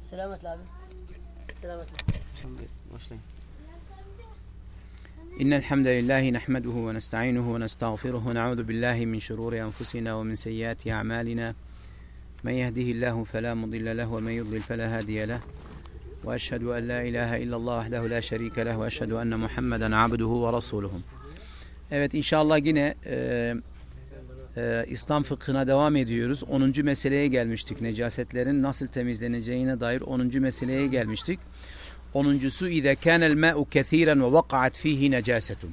Selametle abi. Selametle. başlayın. إن الحمد لله نحمده ونستعينه ونستغفره ونعوذ بالله من شرور أنفسنا ومن سيئات أعمالنا من يهده الله فلا مضل له ومن يضلل فلا هادي له وأشهد أن لا إله إلا الله وحده لا شريك له وأشهد أن محمدا عبده ورسوله Evet inşallah yine e, e, İslam fıkhına devam ediyoruz. 10. meseleye gelmiştik. Necasetlerin nasıl temizleneceğine dair 10. meseleye gelmiştik. 10'uncusu İze kânel mâ'u kethîren ve vaka'at fîhî necâsetun.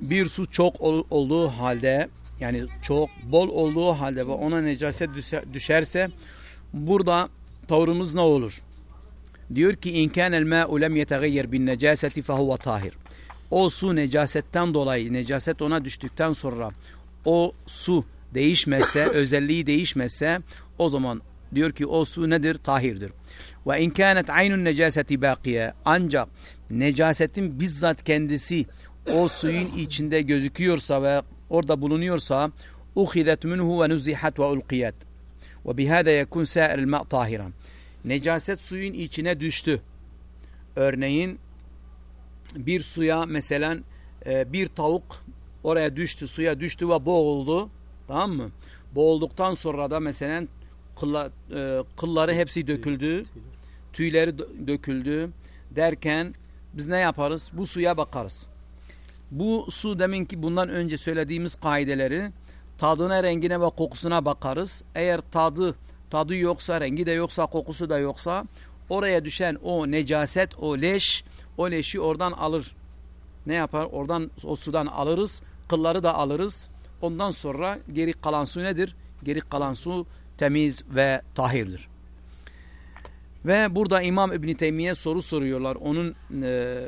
Bir su çok ol- olduğu halde yani çok bol olduğu halde ve ona necaset düşe- düşerse burada tavrımız ne olur? Diyor ki kânel mâ'u lem yetegeyyer bin necâseti fehuve tahir. O su necasetten dolayı necaset ona düştükten sonra o su değişmezse özelliği değişmezse o zaman diyor ki o su nedir? Tahirdir. Ve in kânet aynun necaseti bakiye ancak necasetin bizzat kendisi o suyun içinde gözüküyorsa ve orada bulunuyorsa uhidet minhu ve nuzihat ve ulqiyat. Ve bihâde yekun sâiril ma' tahiran. Necaset suyun içine düştü. Örneğin bir suya mesela e, bir tavuk oraya düştü, suya düştü ve boğuldu. Tamam mı? Boğulduktan sonra da mesela kılla, e, kılları hepsi döküldü. Tüyleri dö- döküldü derken biz ne yaparız? Bu suya bakarız. Bu su deminki bundan önce söylediğimiz kaideleri tadına, rengine ve kokusuna bakarız. Eğer tadı tadı yoksa, rengi de yoksa, kokusu da yoksa oraya düşen o necaset, o leş, o leşi oradan alır. Ne yapar? Oradan o sudan alırız. Kılları da alırız. Ondan sonra geri kalan su nedir? Geri kalan su temiz ve tahirdir. Ve burada İmam İbn Teymiye soru soruyorlar. Onun e,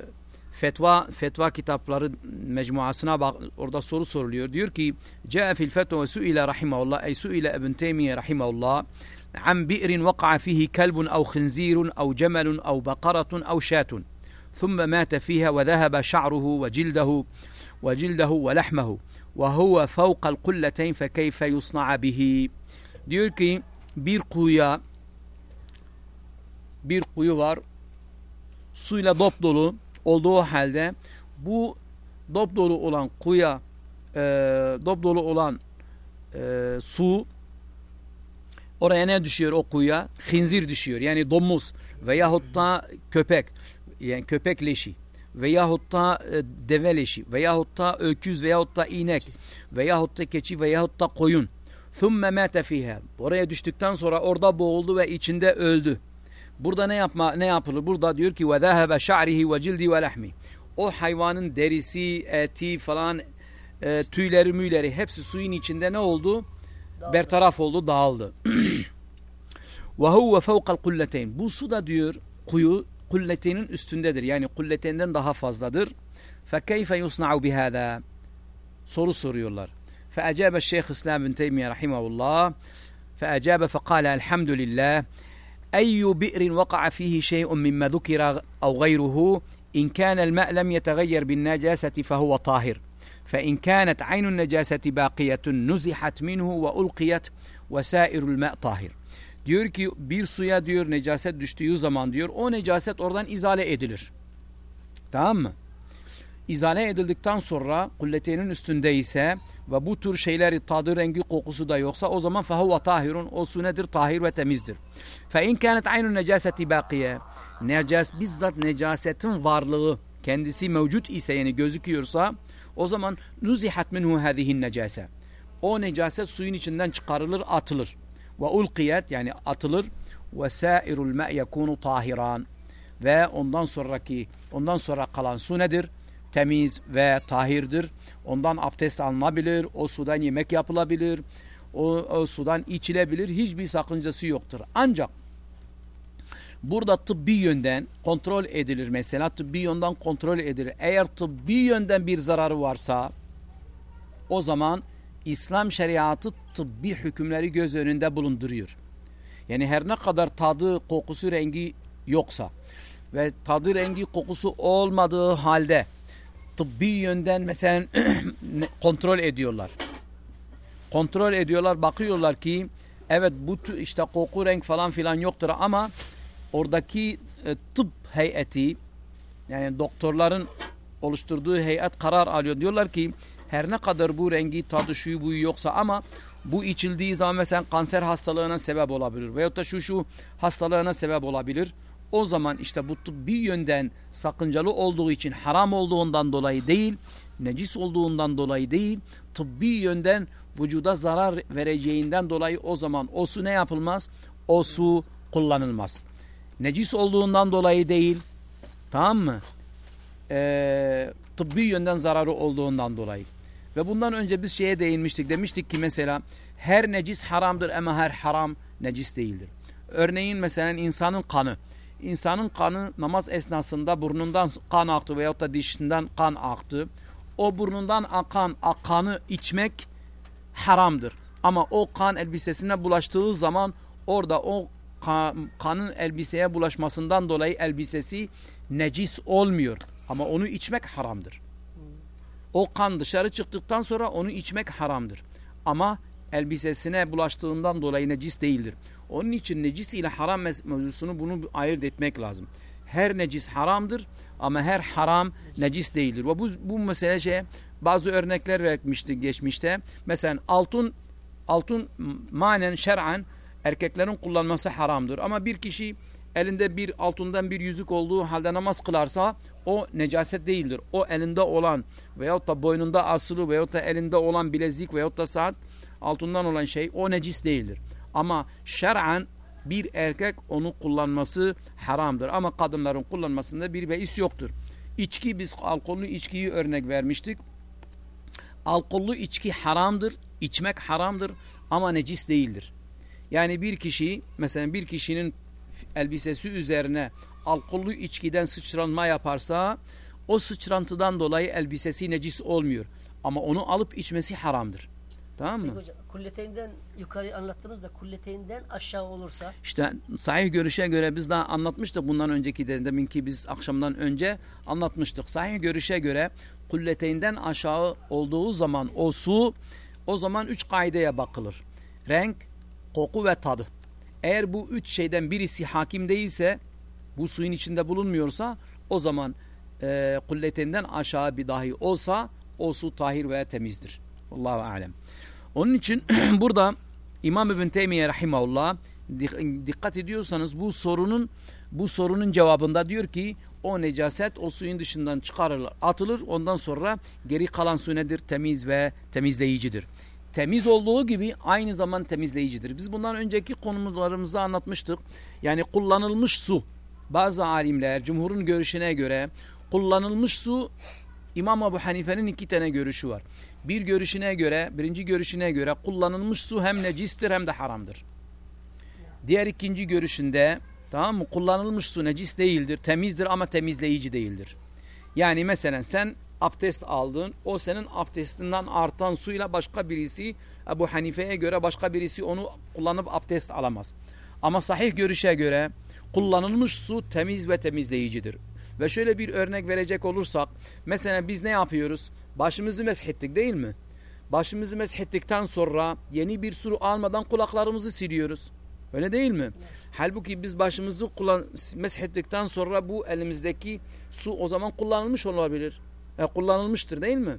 fetva fetva kitapları mecmuasına bak orada soru soruluyor. Diyor ki: "Caa fil fetva suile rahimehullah ey suile İbn Teymiye rahimehullah an bi'rin vaqa'a fihi kelbun ev khinzirun ev cemelun ev bakaratun ev şatun." ثم مات فيها وذهب شعره وجلده وجلده ولحمه وهو فوق القلتين فكيف يصنع به diyor ki bir kuyuya bir kuyu var suyla dop dolu olduğu halde bu dop dolu olan kuyuya e, dop dolu olan e, su oraya ne düşüyor o kuyuya? Hinzir düşüyor yani domuz veyahut da köpek yani köpek leşi veyahut da e, deve leşi veyahut da öküz veyahut da inek veyahut da keçi veyahut da koyun ثُمَّ مَاتَ فِيهَا Oraya düştükten sonra orada boğuldu ve içinde öldü. Burada ne yapma ne yapılır? Burada diyor ki وَذَهَبَ شَعْرِهِ وَجِلْدِ وَلَحْمِ O hayvanın derisi, eti falan e, tüyleri müyleri hepsi suyun içinde ne oldu? Dağıldı. Bertaraf oldu, dağıldı. وَهُوَ فَوْقَ الْقُلَّتَيْنِ Bu su da diyor kuyu kulletenin üstündedir. Yani kulletenden daha fazladır. فَكَيْفَ يُصْنَعُ بِهَذَا Soru soruyorlar. فأجاب الشيخ بن تيمية رحمه الله فأجاب فقال الحمد لله أي بئر وقع فيه شيء مما ذكر أو غيره إن كان الماء لم يتغير بالنجاسة فهو طاهر فإن كانت عين النجاسة باقية نزحت منه وألقيت وسائر الماء طاهر Diyor ki bir suya diyor necaset düştüğü zaman diyor o necaset oradan izale edilir. Tamam mı? İzale edildikten sonra kulletenin üstünde ise ve bu tür şeyleri tadı, rengi, kokusu da yoksa o zaman fehuve tahirun. O su nedir? Tahir ve temizdir. Fe in kânet aynun necaseti bakiye. Necas, bizzat necasetin varlığı kendisi mevcut ise yani gözüküyorsa o zaman nuzihat minhu hâzihin necase. O necaset suyun içinden çıkarılır, atılır. Ve ulqiyet yani atılır. Ve sâirul me' yekûnu tahiran. Ve ondan sonraki, ondan sonra kalan su nedir? Temiz ve tahirdir. Ondan abdest alınabilir, o sudan yemek yapılabilir, o, o sudan içilebilir. Hiçbir sakıncası yoktur. Ancak burada tıbbi yönden kontrol edilir mesela. Tıbbi yönden kontrol edilir. Eğer tıbbi yönden bir zararı varsa o zaman İslam şeriatı tıbbi hükümleri göz önünde bulunduruyor. Yani her ne kadar tadı, kokusu, rengi yoksa ve tadı, rengi, kokusu olmadığı halde tıbbi yönden mesela kontrol ediyorlar. Kontrol ediyorlar, bakıyorlar ki Evet bu işte koku renk falan filan yoktur ama oradaki e, tıp heyeti yani doktorların oluşturduğu heyet karar alıyor. Diyorlar ki her ne kadar bu rengi tadı şu buyu yoksa ama bu içildiği zaman mesela kanser hastalığına sebep olabilir veyahut da şu şu hastalığına sebep olabilir. O zaman işte bu tıbbi yönden sakıncalı olduğu için haram olduğundan dolayı değil, necis olduğundan dolayı değil, tıbbi yönden vücuda zarar vereceğinden dolayı o zaman o su ne yapılmaz? O su kullanılmaz. Necis olduğundan dolayı değil, tamam mı? Ee, tıbbi yönden zararı olduğundan dolayı. Ve bundan önce biz şeye değinmiştik. Demiştik ki mesela her necis haramdır ama her haram necis değildir. Örneğin mesela insanın kanı. İnsanın kanı namaz esnasında burnundan kan aktı veyahut da dişinden kan aktı. O burnundan akan kanı içmek haramdır. Ama o kan elbisesine bulaştığı zaman orada o kanın elbiseye bulaşmasından dolayı elbisesi necis olmuyor. Ama onu içmek haramdır. O kan dışarı çıktıktan sonra onu içmek haramdır. Ama elbisesine bulaştığından dolayı necis değildir. Onun için necis ile haram mevzusunu bunu ayırt etmek lazım. Her necis haramdır ama her haram necis değildir. Ve bu, bu mesele şey, bazı örnekler vermiştik geçmişte. Mesela altın altın manen şer'an erkeklerin kullanması haramdır. Ama bir kişi elinde bir altından bir yüzük olduğu halde namaz kılarsa o necaset değildir. O elinde olan veyahut da boynunda asılı veyahut da elinde olan bilezik veyahut da saat altından olan şey o necis değildir. Ama şer'an bir erkek onu kullanması haramdır. Ama kadınların kullanmasında bir beis yoktur. İçki biz alkollü içkiyi örnek vermiştik. Alkollü içki haramdır. içmek haramdır ama necis değildir. Yani bir kişi mesela bir kişinin elbisesi üzerine alkollü içkiden sıçranma yaparsa o sıçrantıdan dolayı elbisesi necis olmuyor. Ama onu alıp içmesi haramdır. Tamam mı? Peki hocam yukarı anlattınız da kulleteyinden aşağı olursa? İşte sahih görüşe göre biz daha anlatmıştık bundan önceki de deminki biz akşamdan önce anlatmıştık. Sahih görüşe göre kulleteyinden aşağı olduğu zaman o su o zaman üç kaideye bakılır. Renk, koku ve tadı. Eğer bu üç şeyden birisi hakim değilse bu suyun içinde bulunmuyorsa o zaman e, kulletinden aşağı bir dahi olsa o su tahir ve temizdir. Allahu alem. Onun için burada İmam İbn Teymiye rahimahullah dikkat ediyorsanız bu sorunun bu sorunun cevabında diyor ki o necaset o suyun dışından çıkarılır, atılır. Ondan sonra geri kalan su nedir? Temiz ve temizleyicidir temiz olduğu gibi aynı zaman temizleyicidir. Biz bundan önceki konumlarımızı anlatmıştık. Yani kullanılmış su bazı alimler cumhurun görüşüne göre kullanılmış su İmam Ebu Hanife'nin iki tane görüşü var. Bir görüşüne göre, birinci görüşüne göre kullanılmış su hem necistir hem de haramdır. Diğer ikinci görüşünde tamam mı? Kullanılmış su necis değildir, temizdir ama temizleyici değildir. Yani mesela sen abdest aldın. O senin abdestinden artan suyla başka birisi Ebu Hanife'ye göre başka birisi onu kullanıp abdest alamaz. Ama sahih görüşe göre kullanılmış su temiz ve temizleyicidir. Ve şöyle bir örnek verecek olursak mesela biz ne yapıyoruz? Başımızı meshettik değil mi? Başımızı meshettikten sonra yeni bir su almadan kulaklarımızı siliyoruz. Öyle değil mi? Evet. Halbuki biz başımızı kullan meshettikten sonra bu elimizdeki su o zaman kullanılmış olabilir. E, kullanılmıştır değil mi?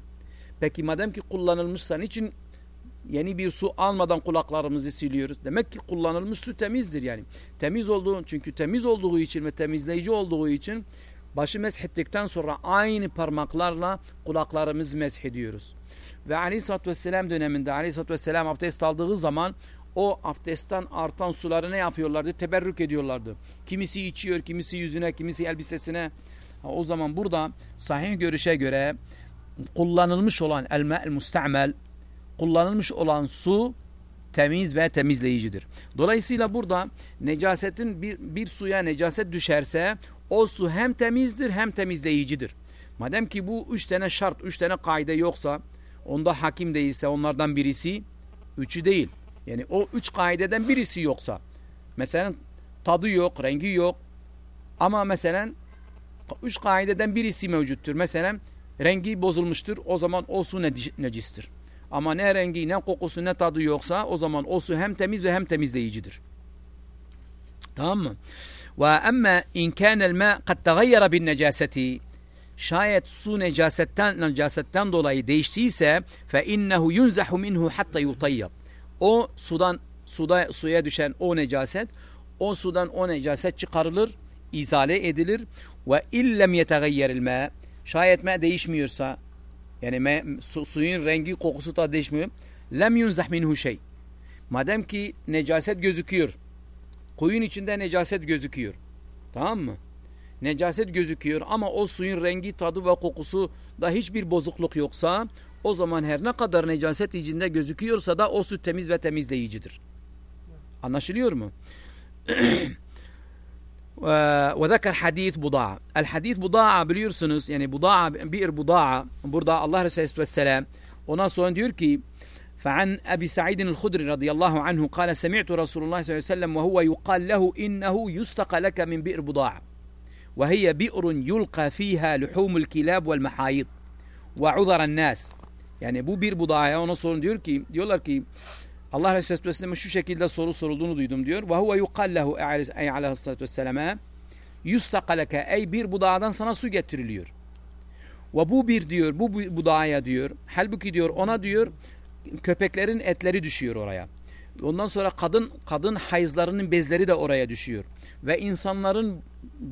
Peki madem ki kullanılmışsa niçin yeni bir su almadan kulaklarımızı siliyoruz? Demek ki kullanılmış su temizdir yani. Temiz olduğu çünkü temiz olduğu için ve temizleyici olduğu için başı meshettikten sonra aynı parmaklarla kulaklarımızı meshediyoruz. Ve aleyhissalatü vesselam döneminde aleyhissalatü vesselam abdest aldığı zaman o abdestten artan suları ne yapıyorlardı? Teberrük ediyorlardı. Kimisi içiyor, kimisi yüzüne, kimisi elbisesine. O zaman burada sahih görüşe göre kullanılmış olan el mustamel kullanılmış olan su temiz ve temizleyicidir. Dolayısıyla burada necasetin bir, bir suya necaset düşerse o su hem temizdir hem temizleyicidir. Madem ki bu üç tane şart, üç tane kaide yoksa onda hakim değilse onlardan birisi üçü değil. Yani o üç kaideden birisi yoksa mesela tadı yok, rengi yok ama mesela üç kaideden birisi mevcuttur. Mesela rengi bozulmuştur. O zaman o su necistir. Ama ne rengi ne kokusu ne tadı yoksa o zaman o su hem temiz ve hem temizleyicidir. Tamam mı? Ve emme in kânel mâ kad tegayyara bin necaseti şayet su necasetten necasetten dolayı değiştiyse fe innehu yunzahu minhu hatta yutayyab. O sudan suda suya düşen o necaset o sudan o necaset çıkarılır, izale edilir ve illem yetegayyeril mâ şayet mâ değişmiyorsa yani me, su, suyun rengi kokusu da değişmiyor. Lem yunzah minhu şey. Madem ki necaset gözüküyor. Kuyun içinde necaset gözüküyor. Tamam mı? Necaset gözüküyor ama o suyun rengi, tadı ve kokusu da hiçbir bozukluk yoksa o zaman her ne kadar necaset içinde gözüküyorsa da o su temiz ve temizleyicidir. Anlaşılıyor mu? آه، وذكر حديث بضاعة. الحديث بضاعة باليرسنس يعني بضاعة بئر بضاعة برضا الله رسول والسلام. وناصران ديوركي فعن أبي سعيد الخدري رضي الله عنه قال سمعت رسول الله صلى الله عليه وسلم وهو يقال له إنه يستقى لك من بئر بضاعة. وهي بئر يلقى فيها لحوم الكلاب والمحايط. وعذر الناس. يعني بو بئر بضاعة وناصران ديوركي ديولاركي Allah Resulü Aleyhisselam'a şu şekilde soru sorulduğunu duydum diyor. Ve huve yukallehu ey aleyhissalatü vesselam'a yustakaleke ey bir budağdan sana su getiriliyor. Ve bu bir diyor bu budaya diyor. Halbuki diyor ona diyor köpeklerin etleri düşüyor oraya. Ondan sonra kadın kadın hayızlarının bezleri de oraya düşüyor. Ve insanların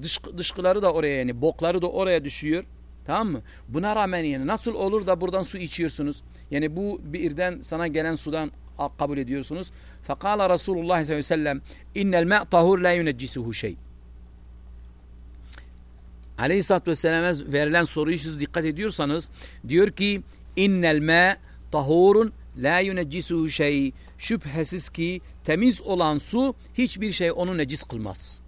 dış, dışkıları da oraya yani bokları da oraya düşüyor. Tamam mı? Buna rağmen yani nasıl olur da buradan su içiyorsunuz? Yani bu birden sana gelen sudan kabul ediyorsunuz. Fakala Resulullah sallallahu aleyhi ve sellem innel ma' tahur la yuneccisuhu şey. Aleyhisselatü Vesselam'a verilen soruyu siz dikkat ediyorsanız diyor ki innel ma' tahurun la yuneccisuhu şey. Şüphesiz ki temiz olan su hiçbir şey onu necis kılmaz.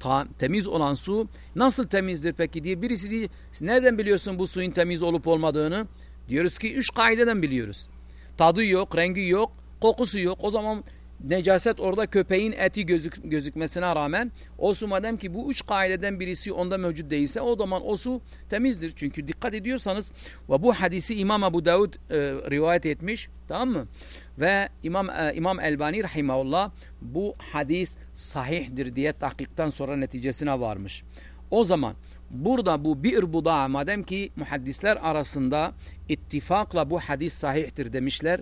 Ta, temiz olan su nasıl temizdir peki diye birisi diye nereden biliyorsun bu suyun temiz olup olmadığını? Diyoruz ki üç kaideden biliyoruz. Tadı yok, rengi yok, kokusu yok. O zaman necaset orada köpeğin eti gözük, gözükmesine rağmen o su madem ki bu üç kaideden birisi onda mevcut değilse o zaman o su temizdir. Çünkü dikkat ediyorsanız ve bu hadisi İmam Ebu Davud e, rivayet etmiş tamam mı? Ve İmam e, İmam Elbani rahimahullah bu hadis sahihdir diye tahkikten sonra neticesine varmış. O zaman burada bu bir buda madem ki muhaddisler arasında ittifakla bu hadis sahihtir demişler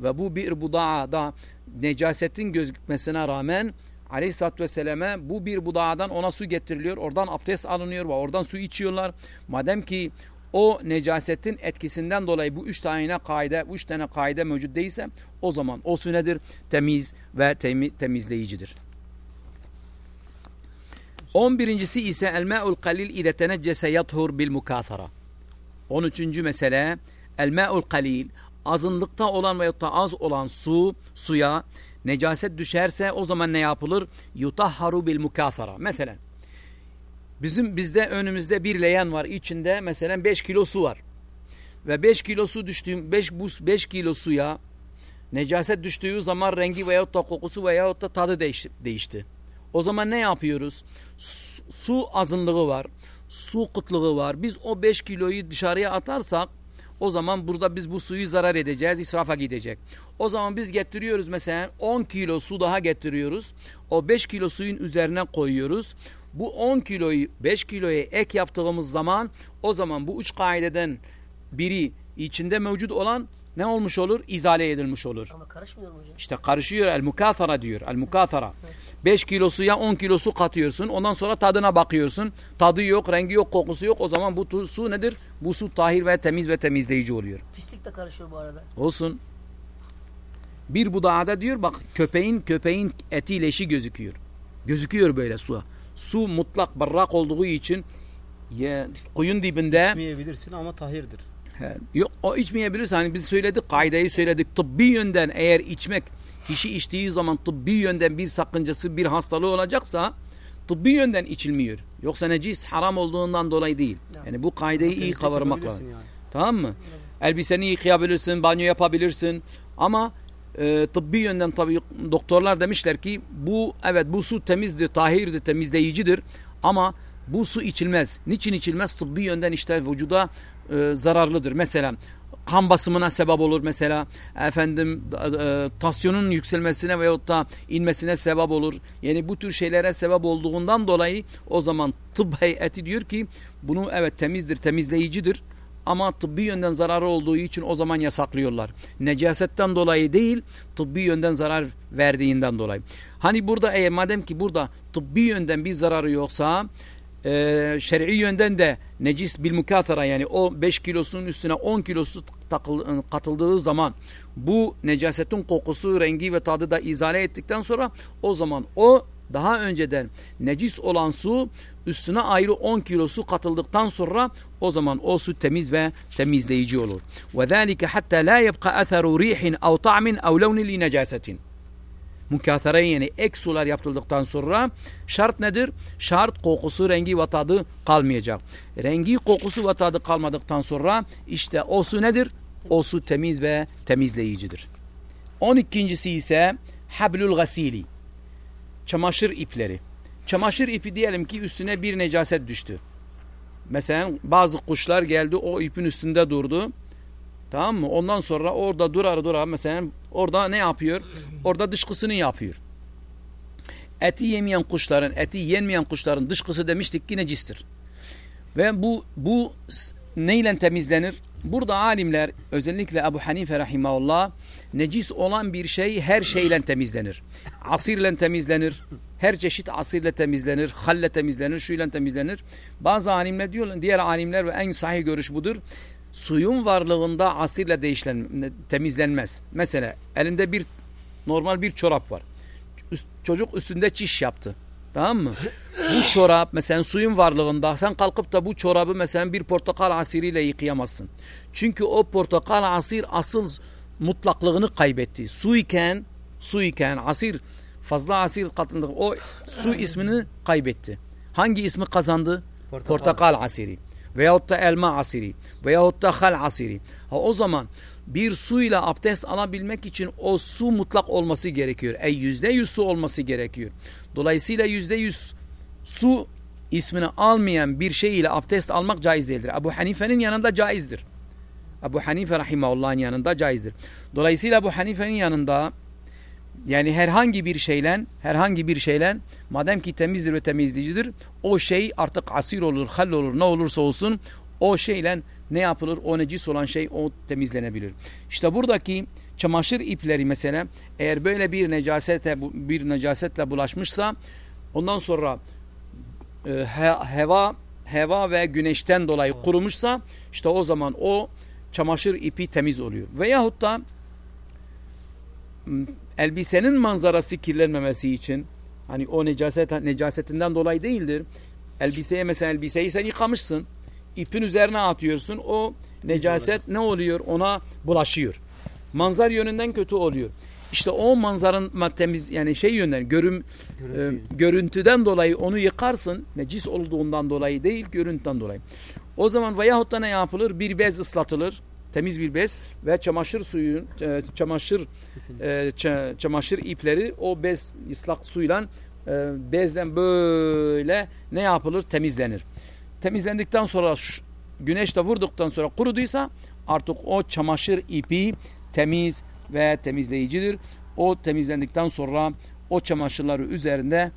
ve bu bir budağda necasetin gözükmesine rağmen Aleyhisselatü Vesselam'e bu bir budağdan ona su getiriliyor. Oradan abdest alınıyor ve oradan su içiyorlar. Madem ki o necasetin etkisinden dolayı bu üç tane kaide, üç tane kaide mevcut değilse o zaman o su nedir? Temiz ve temiz, temizleyicidir. On birincisi ise el ma'ul kalil ide yathur bil mukathara. On üçüncü mesele el ma'ul kalil azınlıkta olan veyahut da az olan su, suya necaset düşerse o zaman ne yapılır? Yutahharu bil mukathara. Mesela bizim bizde önümüzde bir leğen var. içinde mesela 5 kilo su var. Ve 5 kilo su düştüğüm 5 buz 5 kilo suya necaset düştüğü zaman rengi veyahut da kokusu veyahut da tadı değişti. değişti. O zaman ne yapıyoruz? Su, su azınlığı var. Su kıtlığı var. Biz o 5 kiloyu dışarıya atarsak o zaman burada biz bu suyu zarar edeceğiz, israfa gidecek. O zaman biz getiriyoruz mesela 10 kilo su daha getiriyoruz. O 5 kilo suyun üzerine koyuyoruz. Bu 10 kiloyu 5 kiloya ek yaptığımız zaman o zaman bu üç kaideden biri içinde mevcut olan ne olmuş olur? İzale edilmiş olur. Ama karışmıyor mu hocam? İşte karışıyor. El mukathara diyor. El mukathara. 5 kilo suya 10 kilo su katıyorsun. Ondan sonra tadına bakıyorsun. Tadı yok, rengi yok, kokusu yok. O zaman bu su nedir? Bu su tahir ve temiz ve temizleyici oluyor. Pislik de karışıyor bu arada. Olsun. Bir budağda diyor bak köpeğin köpeğin eti leşi gözüküyor. Gözüküyor böyle su. Su mutlak berrak olduğu için ya, kuyun dibinde İçmeyebilirsin ama tahirdir. He, yok o içmeyebilirse hani biz söyledik kaideyi söyledik tıbbi yönden eğer içmek kişi içtiği zaman tıbbi yönden bir sakıncası bir hastalığı olacaksa tıbbi yönden içilmiyor. Yoksa necis haram olduğundan dolayı değil. Yani bu kaideyi iyi kavramak lazım. yani. Tamam mı? Elbiseni yıkayabilirsin, banyo yapabilirsin ama e, tıbbi yönden tabii doktorlar demişler ki bu evet bu su temizdir, tahirdir, temizleyicidir ama bu su içilmez. Niçin içilmez? Tıbbi yönden işte vücuda e, zararlıdır. Mesela kan basımına sebep olur mesela. Efendim e, tansiyonun yükselmesine veyahut da inmesine sebep olur. Yani bu tür şeylere sebep olduğundan dolayı o zaman tıp heyeti diyor ki bunu evet temizdir, temizleyicidir. Ama tıbbi yönden zararı olduğu için o zaman yasaklıyorlar. Necasetten dolayı değil, tıbbi yönden zarar verdiğinden dolayı. Hani burada eğer madem ki burada tıbbi yönden bir zararı yoksa e, şer'i yönden de necis bil mukathara yani o 5 kilosunun üstüne 10 kilosu takıl, katıldığı zaman bu necasetin kokusu, rengi ve tadı da izale ettikten sonra o zaman o daha önceden necis olan su üstüne ayrı 10 kilosu katıldıktan sonra o zaman o su temiz ve temizleyici olur. Ve zalika hatta la yebqa atharu rihin ev ta'min ev levnin mükâthare yani ek sular yapıldıktan sonra şart nedir? Şart kokusu, rengi ve tadı kalmayacak. Rengi, kokusu ve tadı kalmadıktan sonra işte o su nedir? O su temiz ve temizleyicidir. On ikincisi ise hablul gasili. Çamaşır ipleri. Çamaşır ipi diyelim ki üstüne bir necaset düştü. Mesela bazı kuşlar geldi o ipin üstünde durdu. Tamam mı? Ondan sonra orada durar durar mesela orada ne yapıyor? Orada dışkısını yapıyor. Eti yemeyen kuşların, eti yenmeyen kuşların dışkısı demiştik ki necistir. Ve bu bu neyle temizlenir? Burada alimler özellikle Ebu Hanife rahimahullah necis olan bir şey her şeyle temizlenir. Asirle temizlenir. Her çeşit asirle temizlenir. Halle temizlenir. Şuyla temizlenir. Bazı alimler diyorlar, diğer alimler ve en sahih görüş budur suyun varlığında asirle değişlen, temizlenmez. Mesela elinde bir normal bir çorap var. Üst, çocuk üstünde çiş yaptı. Tamam mı? Bu çorap mesela suyun varlığında sen kalkıp da bu çorabı mesela bir portakal asiriyle yıkayamazsın. Çünkü o portakal asir asıl mutlaklığını kaybetti. Su iken, su iken asir fazla asir katıldı. O su ismini kaybetti. Hangi ismi kazandı? Portakal, portakal asiri veyahut da elma asiri veyahut da hal asiri. Ha, o zaman bir suyla abdest alabilmek için o su mutlak olması gerekiyor. Ey yüzde yüz su olması gerekiyor. Dolayısıyla yüzde yüz su ismini almayan bir şey ile abdest almak caiz değildir. Ebu Hanife'nin yanında caizdir. Ebu Hanife rahimahullah'ın yanında caizdir. Dolayısıyla Ebu Hanife'nin yanında yani herhangi bir şeyle herhangi bir şeyle madem ki temizdir ve temizleyicidir o şey artık asir olur, hal olur ne olursa olsun o şeyle ne yapılır? O necis olan şey o temizlenebilir. İşte buradaki çamaşır ipleri mesela eğer böyle bir necasete bir necasetle bulaşmışsa ondan sonra e, he, heva heva ve güneşten dolayı kurumuşsa işte o zaman o çamaşır ipi temiz oluyor. Veyahut da elbisenin manzarası kirlenmemesi için hani o necaset necasetinden dolayı değildir. Elbiseye mesela elbiseyi sen yıkamışsın. ipin üzerine atıyorsun. O necaset ne oluyor? Ona bulaşıyor. Manzar yönünden kötü oluyor. İşte o manzaranın temiz yani şey yönden görüm Görüntü. e, görüntüden dolayı onu yıkarsın. Necis olduğundan dolayı değil, görüntüden dolayı. O zaman veyahut da ne yapılır? Bir bez ıslatılır temiz bir bez ve çamaşır suyu e, çamaşır e, çamaşır ipleri o bez ıslak suyla e, bezden böyle ne yapılır temizlenir. Temizlendikten sonra güneş de vurduktan sonra kuruduysa artık o çamaşır ipi temiz ve temizleyicidir. O temizlendikten sonra o çamaşırları üzerinde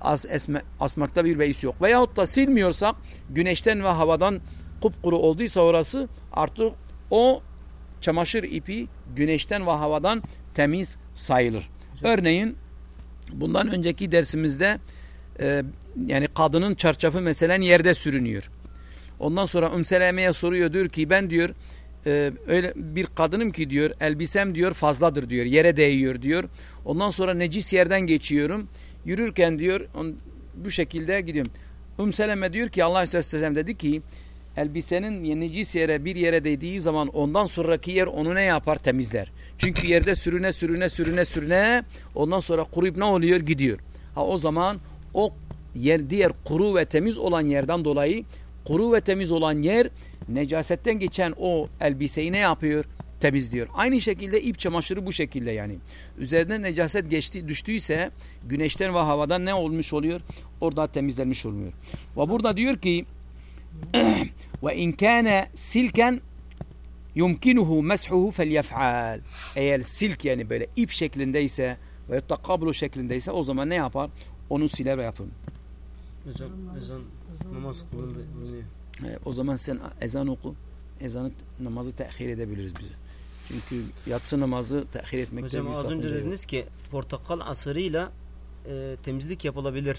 as esme, asmakta bir beis yok. Veyahut da silmiyorsak güneşten ve havadan kupkuru olduysa orası artık o çamaşır ipi güneşten ve havadan temiz sayılır. Güzel. Örneğin bundan önceki dersimizde e, yani kadının çarşafı mesela yerde sürünüyor. Ondan sonra Ümseleme'ye soruyor diyor ki ben diyor e, öyle bir kadınım ki diyor elbisem diyor fazladır diyor yere değiyor diyor. Ondan sonra necis yerden geçiyorum. Yürürken diyor on, bu şekilde gidiyorum. Ümseleme diyor ki Allah Aleyhisselam dedi ki elbisenin necis yere bir yere değdiği zaman ondan sonraki yer onu ne yapar temizler. Çünkü yerde sürüne sürüne sürüne sürüne ondan sonra kuruyup ne oluyor gidiyor. Ha o zaman o yer diğer kuru ve temiz olan yerden dolayı kuru ve temiz olan yer necasetten geçen o elbiseyi ne yapıyor? Temizliyor. Aynı şekilde ip çamaşırı bu şekilde yani. Üzerine necaset geçti, düştüyse güneşten ve havadan ne olmuş oluyor? Orada temizlenmiş oluyor. Ve burada diyor ki ve in kana silken yumkinuhu meshuhu felyef'al. Eğer silk yani böyle ip şeklindeyse ve da kablo şeklindeyse o zaman ne yapar? Onu siler ve yapın. Hocam ezan namaz kılındı. bulunuyor. E, o zaman sen ezan oku. Ezanı namazı tehir edebiliriz biz. Çünkü yatsı namazı tehir etmekte Hocam bir az sakınca önce yok. dediniz ki portakal asırıyla e, temizlik yapılabilir.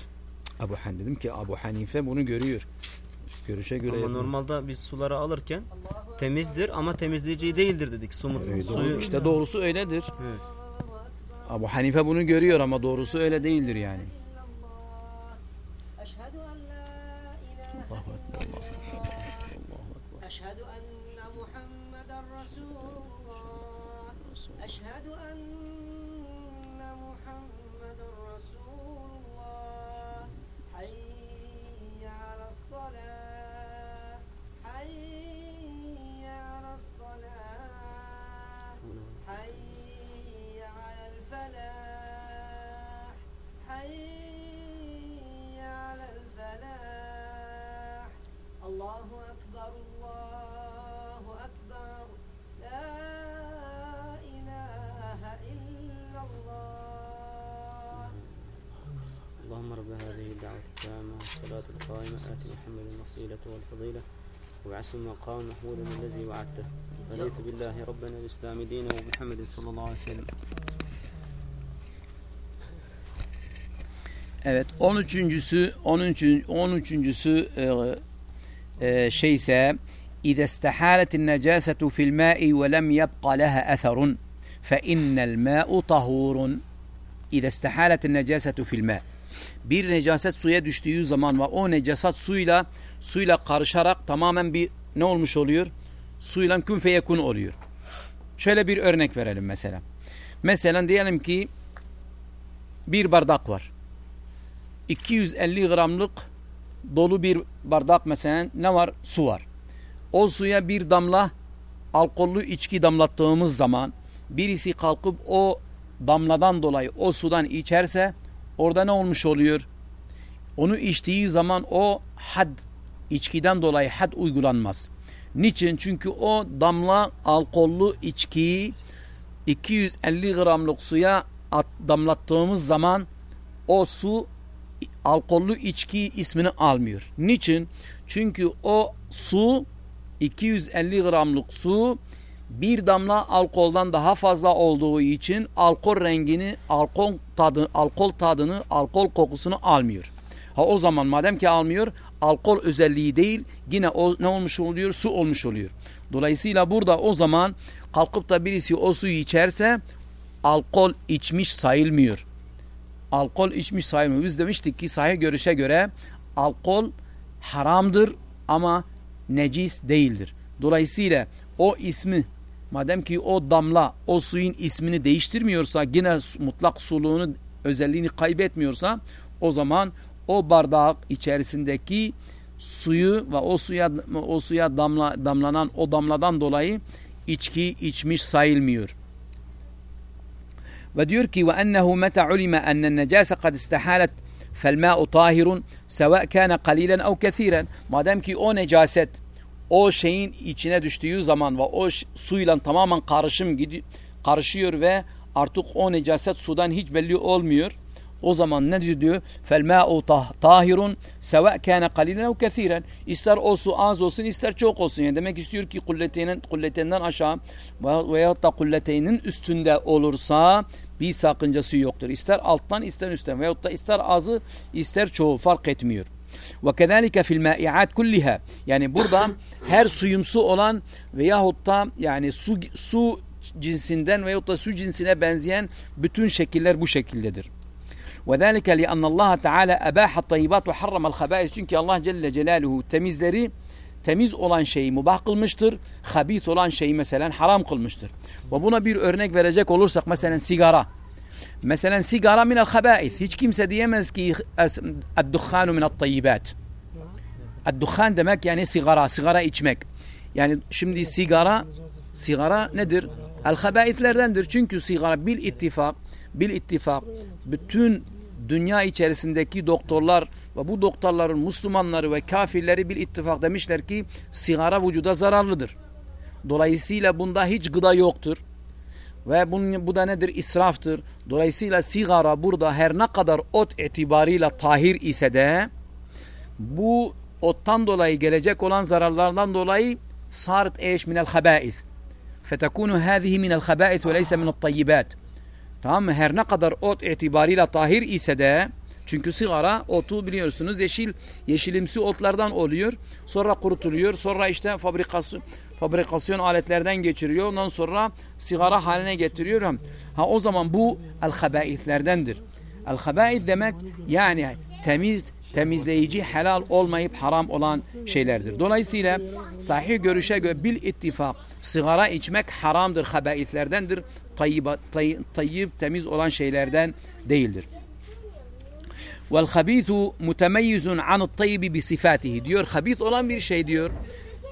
Abu Han dedim ki Abu Hanife bunu görüyor. Görüşe göre Ama normalde biz suları alırken temizdir ama temizleyici değildir dedik. Su, Evet, doğru. suyu İşte doğrusu öyledir. Evet. Abu Hanife bunu görüyor ama doğrusu öyle değildir yani. أكبر الله أكبر لا إله إلا الله اللهم رب هذه الدعوة التامة والصلاة القائمة آت محمد الوسيلة والفضيلة وابعثه مقام محمود الذي وعدته رضيت بالله ربنا الإسلام دينا ومحمد صلى الله عليه وسلم Evet 13.sü 13. 13.sü e, e, şey ise necasetu fil ma'i ve lem yebqa leha etherun fe innel ma'u tahurun İza istahalet necasetu fil ma' bir necaset suya düştüğü zaman ve o necaset suyla suyla karışarak tamamen bir ne olmuş oluyor? Suyla kün feyekun oluyor. Şöyle bir örnek verelim mesela. Mesela diyelim ki bir bardak var. 250 gramlık dolu bir bardak mesela ne var? Su var. O suya bir damla alkollü içki damlattığımız zaman birisi kalkıp o damladan dolayı o sudan içerse orada ne olmuş oluyor? Onu içtiği zaman o had içkiden dolayı had uygulanmaz. Niçin? Çünkü o damla alkollü içkiyi 250 gramlık suya at, damlattığımız zaman o su alkollü içki ismini almıyor. Niçin? Çünkü o su 250 gramlık su bir damla alkoldan daha fazla olduğu için alkol rengini, alkol tadı, alkol tadını, alkol kokusunu almıyor. Ha o zaman madem ki almıyor, alkol özelliği değil, yine o ne olmuş oluyor? Su olmuş oluyor. Dolayısıyla burada o zaman kalkıp da birisi o suyu içerse alkol içmiş sayılmıyor alkol içmiş sayılmıyor. Biz demiştik ki sahih görüşe göre alkol haramdır ama necis değildir. Dolayısıyla o ismi madem ki o damla o suyun ismini değiştirmiyorsa yine mutlak suluğunu özelliğini kaybetmiyorsa o zaman o bardak içerisindeki suyu ve o suya o suya damla damlanan o damladan dolayı içki içmiş sayılmıyor. Ve diyor ki ve ennehu meta ulime ennen necase kad istahalet fel ma'u tahirun seva kana qalilan ev kesiren. Madem ki o necaset o şeyin içine düştüğü zaman ve o suyla tamamen karışım karışıyor ve artık o necaset sudan hiç belli olmuyor. O zaman ne diyor diyor? Fel ma'u tahirun seva kana qalilan ev kesiren. İster o su az olsun ister çok olsun. Yani demek istiyor ki kulleteynin kulletenden aşağı veyahut da kulleteynin üstünde olursa bir sakıncası yoktur. İster alttan ister üstten veyahut da ister azı ister çoğu fark etmiyor. Ve kezalike fil mai'at kulliha. Yani burada her suyumsu olan veyahut da yani su su cinsinden veyahut da su cinsine benzeyen bütün şekiller bu şekildedir. وذلك لأن الله تعالى أباح الطيبات وحرم الخبائث çünkü Allah Celle Celaluhu temizleri temiz olan şeyi mubah kılmıştır. Habis olan şeyi mesela haram kılmıştır. Ve buna bir örnek verecek olursak mesela sigara. Mesela sigara minel habais. Hiç kimse diyemez ki ad-dukhanu minel tayyibat. Ad-dukhan demek yani sigara, sigara içmek. Yani şimdi sigara sigara nedir? El habaislerdendir. Çünkü sigara bil ittifak bil ittifak bütün dünya içerisindeki doktorlar ve bu doktorların Müslümanları ve kafirleri bir ittifak demişler ki sigara vücuda zararlıdır. Dolayısıyla bunda hiç gıda yoktur. Ve bunun, bu da nedir? İsraftır. Dolayısıyla sigara burada her ne kadar ot itibarıyla tahir ise de bu ottan dolayı gelecek olan zararlardan dolayı sarat eş minel habaith. Fetekunu hâzihi minel habaith ve leyse minel tayyibat tamam mı? Her ne kadar ot itibarıyla tahir ise de çünkü sigara otu biliyorsunuz yeşil yeşilimsi otlardan oluyor. Sonra kurutuluyor. Sonra işte fabrikasyon fabrikasyon aletlerden geçiriyor. Ondan sonra sigara haline getiriyor. Ha o zaman bu el habaithlerdendir. El habaith demek yani temiz temizleyici helal olmayıp haram olan şeylerdir. Dolayısıyla sahih görüşe göre bil ittifak sigara içmek haramdır, habaithlerdendir. Tayyib, tayyib temiz olan şeylerden değildir. Vel habisu mutemeyyizun an tayyibi bi sifatihi diyor. Habis olan bir şey diyor.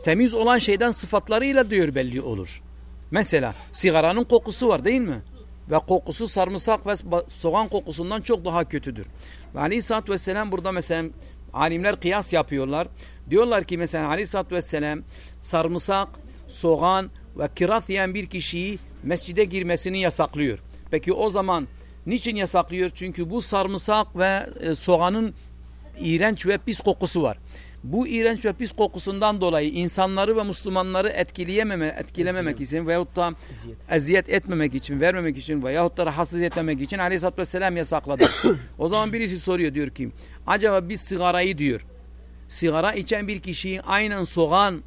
Temiz olan şeyden sıfatlarıyla diyor belli olur. Mesela sigaranın kokusu var değil mi? Ve kokusu sarımsak ve soğan kokusundan çok daha kötüdür. Ve aleyhissalatü vesselam burada mesela alimler kıyas yapıyorlar. Diyorlar ki mesela aleyhissalatü vesselam sarımsak, soğan ve kirat yiyen bir kişiyi mescide girmesini yasaklıyor. Peki o zaman niçin yasaklıyor? Çünkü bu sarımsak ve e, soğanın iğrenç ve pis kokusu var. Bu iğrenç ve pis kokusundan dolayı insanları ve Müslümanları etkileyememe, etkilememek için veyahut da eziyet. eziyet etmemek için, vermemek için veyahut da rahatsız etmemek için aleyhissalatü vesselam yasakladı. o zaman birisi soruyor diyor ki acaba biz sigarayı diyor sigara içen bir kişiyi aynen soğan,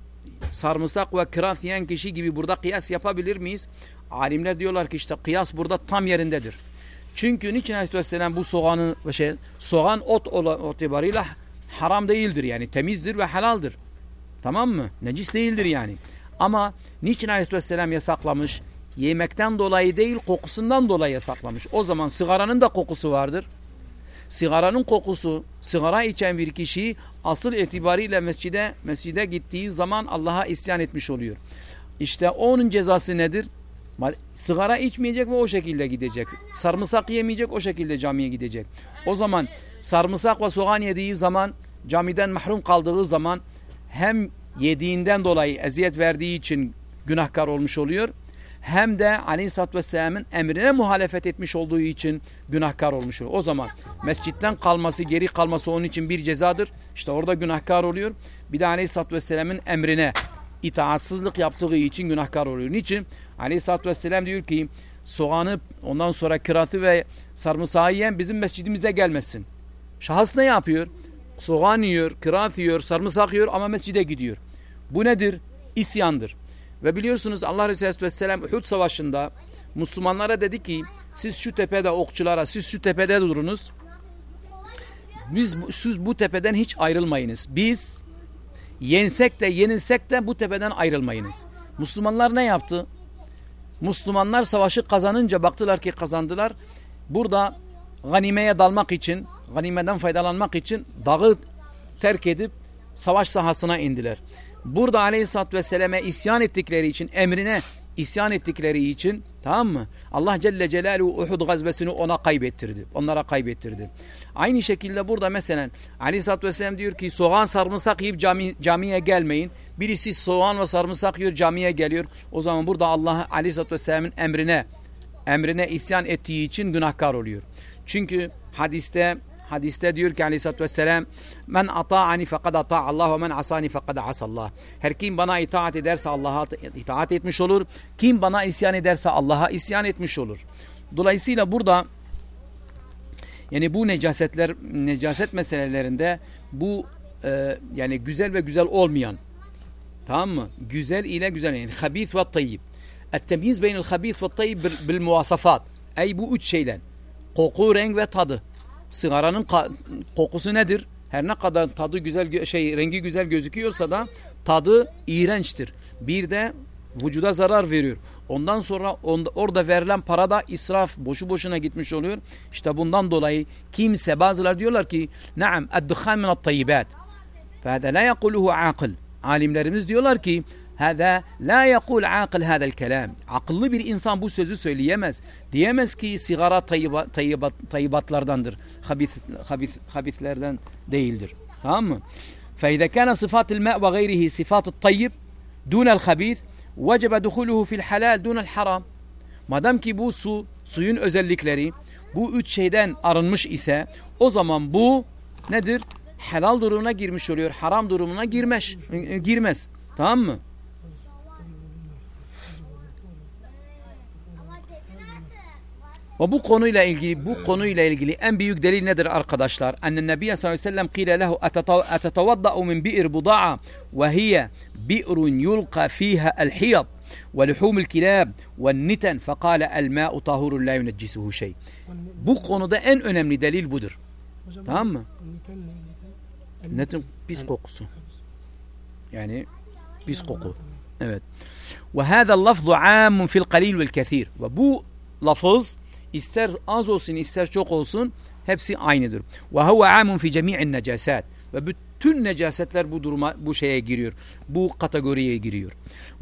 sarımsak ve kırat yiyen kişi gibi burada kıyas yapabilir miyiz? Alimler diyorlar ki işte kıyas burada tam yerindedir. Çünkü niçin Aleyhisselam bu soğanın şey soğan ot itibarıyla haram değildir yani temizdir ve helaldir. Tamam mı? Necis değildir yani. Ama niçin Aleyhisselam yasaklamış? Yemekten dolayı değil kokusundan dolayı yasaklamış. O zaman sigaranın da kokusu vardır. Sigaranın kokusu, sigara içen bir kişi asıl itibariyle mescide, mescide gittiği zaman Allah'a isyan etmiş oluyor. İşte onun cezası nedir? Sigara içmeyecek ve o şekilde gidecek. Sarımsak yemeyecek o şekilde camiye gidecek. O zaman sarımsak ve soğan yediği zaman camiden mahrum kaldığı zaman hem yediğinden dolayı eziyet verdiği için günahkar olmuş oluyor. Hem de Aleyhisselatü Vesselam'ın emrine muhalefet etmiş olduğu için günahkar olmuş oluyor. O zaman mescitten kalması, geri kalması onun için bir cezadır. İşte orada günahkar oluyor. Bir de Aleyhisselatü Vesselam'ın emrine itaatsızlık yaptığı için günahkar oluyor. Niçin? Aleyhisselatü Vesselam diyor ki soğanı ondan sonra kıratı ve sarımsağı yiyen bizim mescidimize gelmesin. Şahıs ne yapıyor? Soğan yiyor, kırat yiyor, sarımsak yiyor ama mescide gidiyor. Bu nedir? İsyandır. Ve biliyorsunuz Allah Resulü Vesselam Uhud Savaşı'nda Müslümanlara dedi ki siz şu tepede okçulara siz şu tepede durunuz. Biz siz bu tepeden hiç ayrılmayınız. Biz yensek de yenilsek de bu tepeden ayrılmayınız. Müslümanlar ne yaptı? Müslümanlar savaşı kazanınca baktılar ki kazandılar. Burada ganimeye dalmak için, ganimeden faydalanmak için dağı terk edip savaş sahasına indiler. Burada aleyhissalatü vesselam'e isyan ettikleri için, emrine isyan ettikleri için tamam mı? Allah Celle Celaluhu Uhud gazbesini ona kaybettirdi. Onlara kaybettirdi. Aynı şekilde burada mesela aleyhissalatü vesselam diyor ki soğan sarımsak yiyip cami, camiye gelmeyin. Birisi soğan ve sarımsak yiyor camiye geliyor. O zaman burada Allah aleyhissalatü vesselamın emrine emrine isyan ettiği için günahkar oluyor. Çünkü hadiste Hadiste diyor ki aleyhissalatü vesselam Men ata'ani fekad Allah ve men asani fekad asallah. Her kim bana itaat ederse Allah'a itaat etmiş olur. Kim bana isyan ederse Allah'a isyan etmiş olur. Dolayısıyla burada yani bu necasetler necaset meselelerinde bu e, yani güzel ve güzel olmayan tamam mı? Güzel ile güzel yani habis ve tayyib. Ettemiyiz beynel habis ve tayyib bil muvasafat. Ey bu üç şeyler. Koku, renk ve tadı. Sigaranın kokusu nedir? Her ne kadar tadı güzel şey rengi güzel gözüküyorsa da tadı iğrençtir. Bir de vücuda zarar veriyor. Ondan sonra onda, orada verilen para da israf boşu boşuna gitmiş oluyor. İşte bundan dolayı kimse bazılar diyorlar ki naam ad-dukhan min at-tayyibat. Fehada la yaquluhu aqil. Alimlerimiz diyorlar ki Hâzâ la yekul akıl hâzel kelam. Akıllı bir insan bu sözü söyleyemez. Diyemez ki sigara tayyiba, tayyibat, tayyibatlardandır. Habis, habis, habislerden değildir. Tamam mı? فإذا كان صفات الماء وغيره صفات الطيب دون الخبيث vecebe duhuluhu fil halal dunel haram. Madem ki bu su, suyun özellikleri bu üç şeyden arınmış ise o zaman bu nedir? Helal durumuna girmiş oluyor. Haram durumuna girmez. girmez. Tamam mı? Ve bu konuyla ilgili bu konuyla ilgili en büyük delil nedir arkadaşlar? Ennen Nebiye sallallahu aleyhi ve sellem kile lehu etetavadda'u min bi'r buda'a ve hiye bi'run yulqa fiha ve luhumul kilab ve niten fekale el-ma'u tahurun la yuneccisuhu şey. Bu konuda en önemli delil budur. Hocam, Tamam mı? Niten ne? Niten? Netin pis kokusu. Yani pis koku. Evet. Lafzu âmun fil qalil vel kethir. Ve bu lafız ister az olsun ister çok olsun hepsi aynıdır. Ve huve âmun fi cemî'in necasat. Ve bütün necasetler bu duruma bu şeye giriyor. Bu kategoriye giriyor.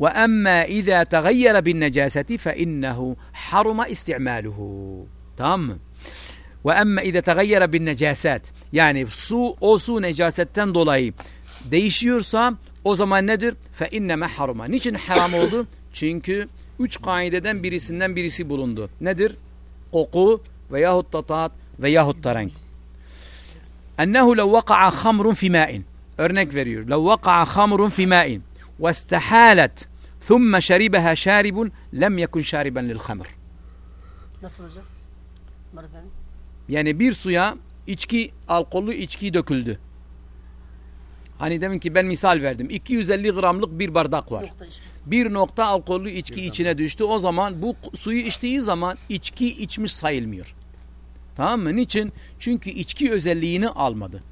Ve emmâ izâ tegayyere bin necaseti fe innehu haruma isti'maluhu. Tamam mı? Ve emme ide tegayyere bin necasat. Yani su o su necasetten dolayı değişiyorsa o zaman nedir? Fe inneme haruma. Niçin haram oldu? Çünkü üç kaideden birisinden birisi bulundu. Nedir? koku veyahut da tat veyahut da renk. Ennehu lev vaka'a hamrun fi ma'in. Örnek veriyor. Lev vaka'a hamrun fi ma'in. Ve istehalet thumme şeribeha şaribun lem yekun şariben lil hamr. Nasıl hocam? Yani bir suya içki, alkollü içki döküldü. Hani demin ki ben misal verdim. 250 gramlık bir bardak var. Bir nokta alkollü içki içine düştü. O zaman bu suyu içtiği zaman içki içmiş sayılmıyor. Tamam mı? Niçin? Çünkü içki özelliğini almadı.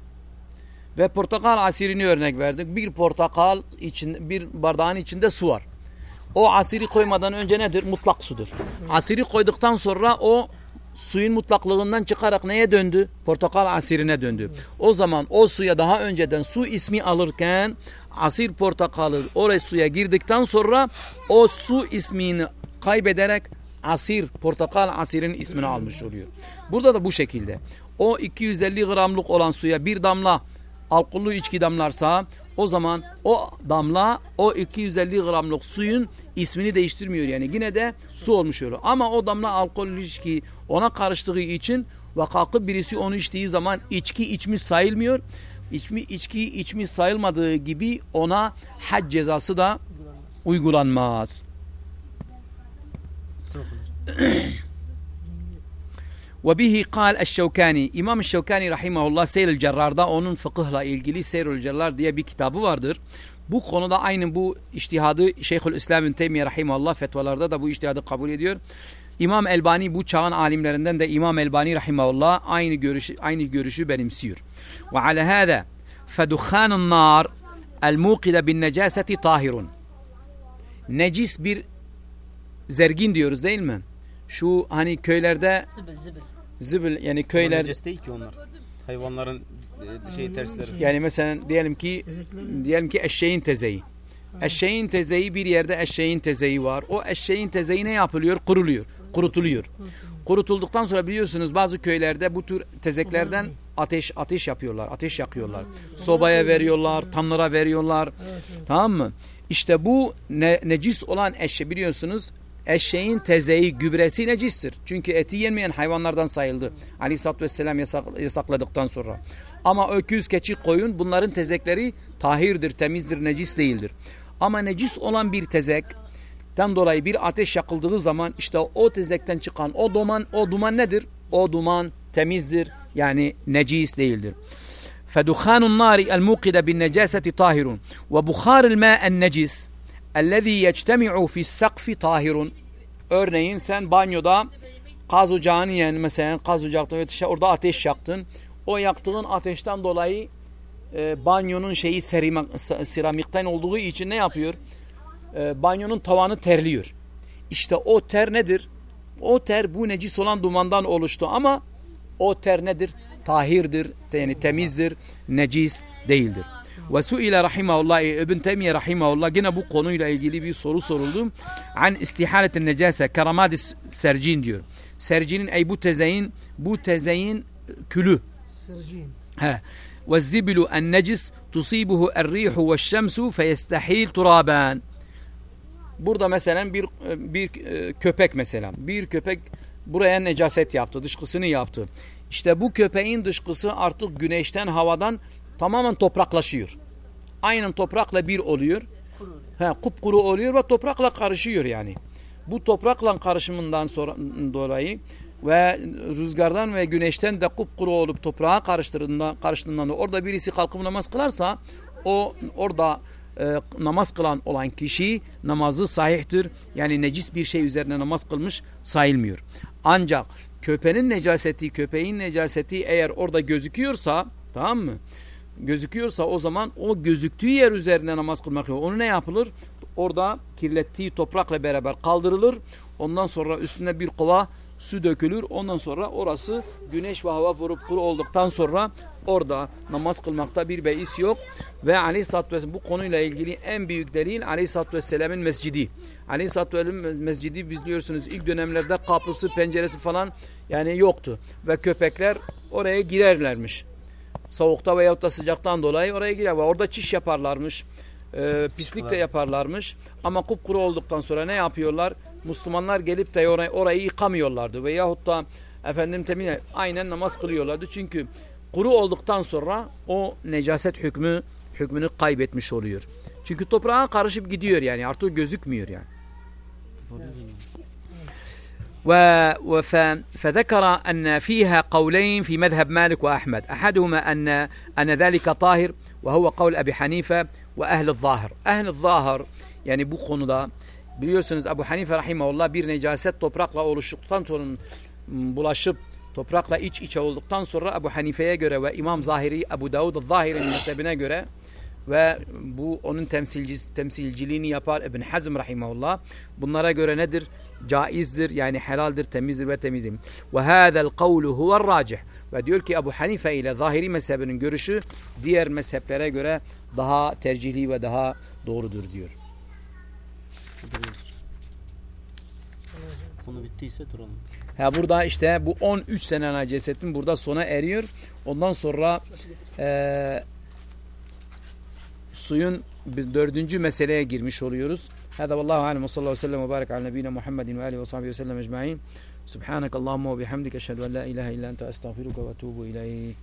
Ve portakal asirini örnek verdik. Bir portakal için bir bardağın içinde su var. O asiri koymadan önce nedir? Mutlak sudur. Asiri koyduktan sonra o suyun mutlaklığından çıkarak neye döndü? Portakal asirine döndü. O zaman o suya daha önceden su ismi alırken asir portakalı oraya suya girdikten sonra o su ismini kaybederek asir, portakal asirin ismini almış oluyor. Burada da bu şekilde. O 250 gramlık olan suya bir damla alkollü içki damlarsa o zaman o damla o 250 gramlık suyun ismini değiştirmiyor yani yine de su olmuş oluyor. Ama o damla alkollü içki ona karıştığı için ve kalkıp birisi onu içtiği zaman içki içmiş sayılmıyor. İçmi, içki içmiş sayılmadığı gibi ona had cezası da uygulanmaz. Ve bihi kal eşşevkani. İmam Şevkani rahimahullah Seyrül Cerrar'da onun fıkıhla ilgili Seyrül Cerrar diye bir kitabı vardır. Bu konuda aynı bu iştihadı Şeyhül İslam bin Teymiye rahimahullah fetvalarda da bu iştihadı kabul ediyor. İmam Elbani bu çağın alimlerinden de İmam Elbani rahimahullah aynı görüşü aynı görüşü benimsiyor. Ve ala hâzâ fedukhanun nar el muqide bin necaseti tahirun. Necis bir zergin diyoruz değil mi? Şu hani köylerde Zibil zibil. zibil yani köyler necis değil ki onlar. Hayvanların e, şey tersleri. yani mesela diyelim ki diyelim ki eşeğin tezeyi. Eşeğin tezeyi bir yerde eşeğin tezeyi var. O eşeğin tezeyi ne yapılıyor? Kuruluyor, kurutuluyor. Kurutulduktan sonra biliyorsunuz bazı köylerde bu tür tezeklerden ateş ateş yapıyorlar, ateş yakıyorlar. Sobaya veriyorlar, tanrıra veriyorlar. Tamam mı? İşte bu ne, necis olan eşe biliyorsunuz eşeğin tezeyi, gübresi necistir. Çünkü eti yenmeyen hayvanlardan sayıldı. Aleyhisselatü Vesselam yasak, yasakladıktan sonra. Ama öküz, keçi, koyun bunların tezekleri tahirdir, temizdir, necis değildir. Ama necis olan bir tezekten dolayı bir ateş yakıldığı zaman işte o tezekten çıkan o duman, o duman nedir? O duman temizdir yani necis değildir. فدخان النار الموقد بالنجاسة طاهر وبخار الماء النجس الذي يجتمع في السقف طاهر Örneğin sen banyoda gaz ocağını yani mesela gaz ocağı ve dışarı- orada ateş yaktın. O yaktığın ateşten dolayı e, banyonun şeyi serima- se- seramikten olduğu için ne yapıyor? Ee, banyonun tavanı terliyor. İşte o ter nedir? O ter bu necis olan dumandan oluştu ama o ter nedir? Tahirdir, yani temizdir, necis değildir. Ve suile rahimahullah, İbn Temiye rahimahullah yine bu konuyla ilgili bir soru soruldu. An istihaletin necase, karamadis sercin diyor. Sercinin ey bu tezeyin, bu tezeyin külü. Sercin. He. Ve zibilu en necis tusibuhu er rihu ve şemsu feyestahil turaban. Burada mesela bir bir e, köpek mesela. Bir köpek buraya necaset yaptı, dışkısını yaptı. İşte bu köpeğin dışkısı artık güneşten, havadan tamamen topraklaşıyor. Aynen toprakla bir oluyor. Kuru. He, kupkuru oluyor ve toprakla karışıyor yani. Bu toprakla karışımından sonra dolayı ve rüzgardan ve güneşten de kupkuru olup toprağa karıştığından da orada birisi kalkıp namaz kılarsa o orada e, namaz kılan olan kişi namazı sahihtir. Yani necis bir şey üzerine namaz kılmış sayılmıyor. Ancak köpeğin necaseti, köpeğin necaseti eğer orada gözüküyorsa tamam mı? Gözüküyorsa o zaman o gözüktüğü yer üzerine namaz kılmak yok. Onu ne yapılır? Orada kirlettiği toprakla beraber kaldırılır. Ondan sonra üstüne bir kova su dökülür. Ondan sonra orası güneş ve hava vurup kuru olduktan sonra orada namaz kılmakta bir beis yok. Ve Aleyhisselatü Vesselam bu konuyla ilgili en büyük delil Aleyhisselatü Vesselam'ın mescidi. Aleyhisselatü Vesselam'ın mescidi biz biliyorsunuz ilk dönemlerde kapısı penceresi falan yani yoktu. Ve köpekler oraya girerlermiş. Soğukta veyahut da sıcaktan dolayı oraya girer. Ve orada çiş yaparlarmış. E, pislik de yaparlarmış. Ama kupkuru olduktan sonra ne yapıyorlar? Müslümanlar gelip de orayı, orayı yıkamıyorlardı. Veyahut da efendim temine aynen namaz kılıyorlardı. Çünkü kuru olduktan sonra o necaset hükmü hükmünü kaybetmiş oluyor. Çünkü toprağa karışıp gidiyor yani artık gözükmüyor yani. و وف- فذكر أن فيها قولين في مذهب مالك وأحمد أحدهما أن أن ذلك طاهر وهو قول أبي حنيفة وأهل الظاهر أهل الظاهر yani bu konuda biliyorsunuz Ebu Hanife rahimahullah bir necaset toprakla oluştuktan sonra bulaşıp toprakla iç içe olduktan sonra Ebu Hanife'ye göre ve İmam Zahiri Ebu Davud Zahiri'nin mezhebine göre ve bu onun temsilcisi, temsilciliğini yapar İbn Hazm rahimahullah. Bunlara göre nedir? Caizdir yani helaldir, temizdir ve temizdir. Ve hâzel kavlu huvel racih. Ve diyor ki Ebu Hanife ile Zahiri mezhebinin görüşü diğer mezheplere göre daha tercihli ve daha doğrudur diyor. Konu bittiyse duralım. Ha burada işte bu 13 sene necasetin burada sona eriyor. Ondan sonra eee suyun dördüncü meseleye girmiş oluyoruz. Hada vallahu alem ve sallallahu aleyhi ve sellem ve barik ala nebine Muhammedin ve alihi ve sahbihi ve sellem ecma'in. Subhanak Allahumma ve bihamdike eşhedü en la ilahe illa ente estağfiruke ve etûbü ileyk.